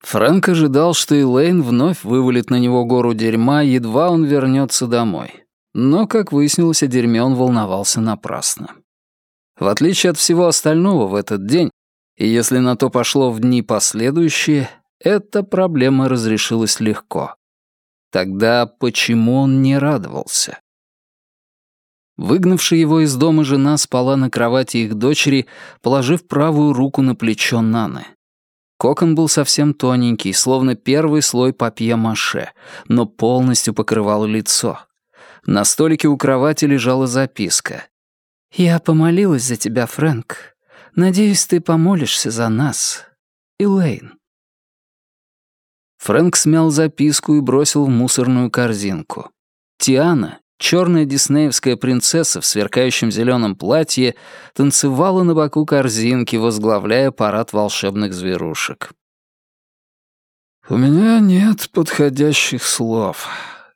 Фрэнк ожидал, что Элейн вновь вывалит на него гору дерьма, едва он вернется домой. Но, как выяснилось, о дерьме он волновался напрасно. В отличие от всего остального в этот день, и если на то пошло в дни последующие, эта проблема разрешилась легко. Тогда почему он не радовался? Выгнавшая его из дома жена спала на кровати их дочери, положив правую руку на плечо Наны. Кокон был совсем тоненький, словно первый слой папье-маше, но полностью покрывал лицо. На столике у кровати лежала записка. «Я помолилась за тебя, Фрэнк. Надеюсь, ты помолишься за нас. Элейн». Фрэнк смял записку и бросил в мусорную корзинку. Тиана, Черная диснеевская принцесса в сверкающем зеленом платье танцевала на боку корзинки, возглавляя парад волшебных зверушек. «У меня нет подходящих слов».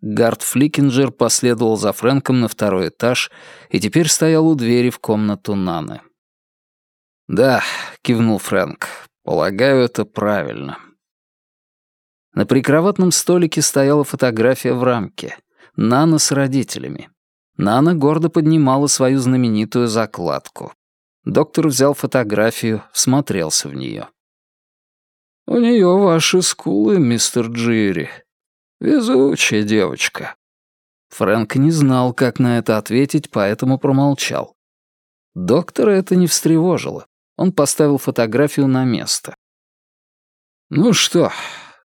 Гард Фликинджер последовал за Фрэнком на второй этаж и теперь стоял у двери в комнату Наны. «Да», — кивнул Фрэнк, — «полагаю, это правильно». На прикроватном столике стояла фотография в рамке — Нана с родителями. Нана гордо поднимала свою знаменитую закладку. Доктор взял фотографию, всмотрелся в нее. «У нее ваши скулы, мистер Джири. Везучая девочка». Фрэнк не знал, как на это ответить, поэтому промолчал. Доктора это не встревожило. Он поставил фотографию на место. «Ну что,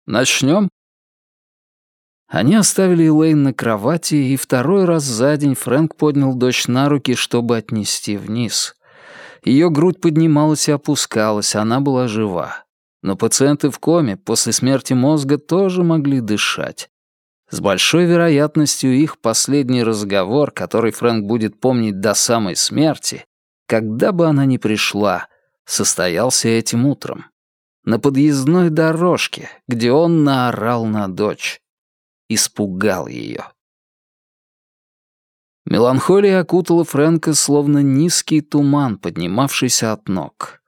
начнем?» Они оставили Элейн на кровати, и второй раз за день Фрэнк поднял дочь на руки, чтобы отнести вниз. Ее грудь поднималась и опускалась, она была жива. Но пациенты в коме после смерти мозга тоже могли дышать. С большой вероятностью их последний разговор, который Фрэнк будет помнить до самой смерти, когда бы она ни пришла, состоялся этим утром. На подъездной дорожке, где он наорал на дочь испугал ее. Меланхолия окутала Фрэнка словно низкий туман, поднимавшийся от ног.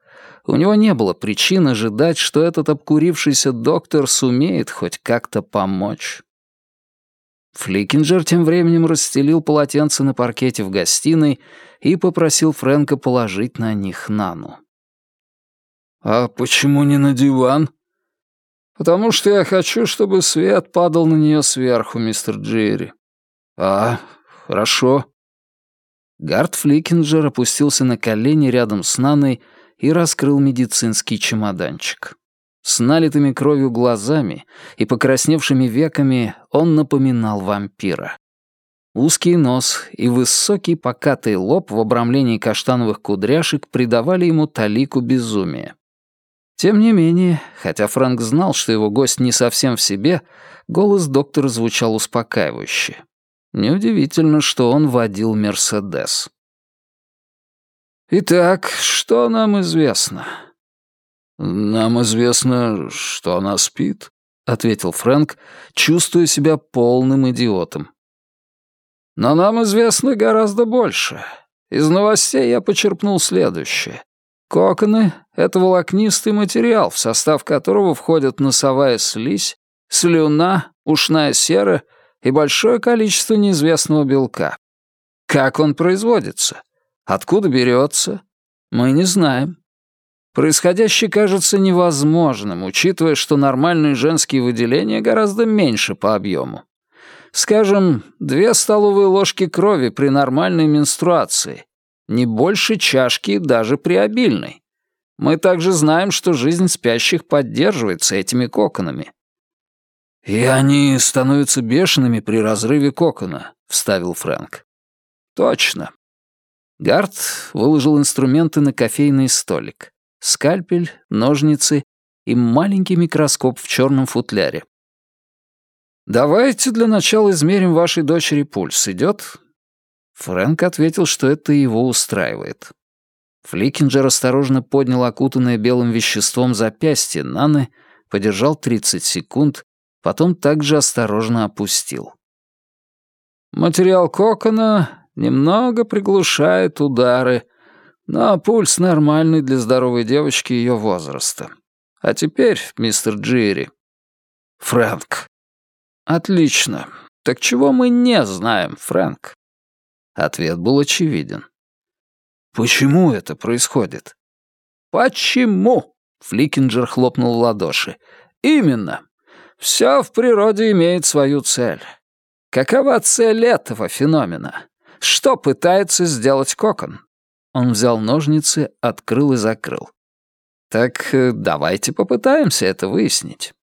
У него не было причин ожидать, что этот обкурившийся доктор сумеет хоть как-то помочь. Фликинджер тем временем расстелил полотенце на паркете в гостиной и попросил Фрэнка положить на них Нану. «А почему не на диван?» «Потому что я хочу, чтобы свет падал на нее сверху, мистер Джерри». «А, хорошо». Гард Фликинджер опустился на колени рядом с Наной и раскрыл медицинский чемоданчик. С налитыми кровью глазами и покрасневшими веками он напоминал вампира. Узкий нос и высокий покатый лоб в обрамлении каштановых кудряшек придавали ему талику безумия. Тем не менее, хотя Фрэнк знал, что его гость не совсем в себе, голос доктора звучал успокаивающе. Неудивительно, что он водил «Мерседес». «Итак, что нам известно?» «Нам известно, что она спит», — ответил Фрэнк, чувствуя себя полным идиотом. «Но нам известно гораздо больше. Из новостей я почерпнул следующее. Коконы — это волокнистый материал, в состав которого входят носовая слизь, слюна, ушная сера и большое количество неизвестного белка. Как он производится? Откуда берется? Мы не знаем. Происходящее кажется невозможным, учитывая, что нормальные женские выделения гораздо меньше по объему. Скажем, две столовые ложки крови при нормальной менструации, не больше чашки даже при обильной. Мы также знаем, что жизнь спящих поддерживается этими коконами. «И они становятся бешеными при разрыве кокона», — вставил Фрэнк. «Точно». Гард выложил инструменты на кофейный столик. Скальпель, ножницы и маленький микроскоп в черном футляре. «Давайте для начала измерим вашей дочери пульс. Идет?» Фрэнк ответил, что это его устраивает. Фликинджер осторожно поднял окутанное белым веществом запястье Наны, подержал 30 секунд, потом также осторожно опустил. «Материал кокона немного приглушает удары, но пульс нормальный для здоровой девочки ее возраста. А теперь, мистер Джири...» «Фрэнк». «Отлично. Так чего мы не знаем, Фрэнк?» Ответ был очевиден. Почему это происходит? Почему? Фликинджер хлопнул в ладоши. Именно. Все в природе имеет свою цель. Какова цель этого феномена? Что пытается сделать кокон? Он взял ножницы, открыл и закрыл. Так э, давайте попытаемся это выяснить.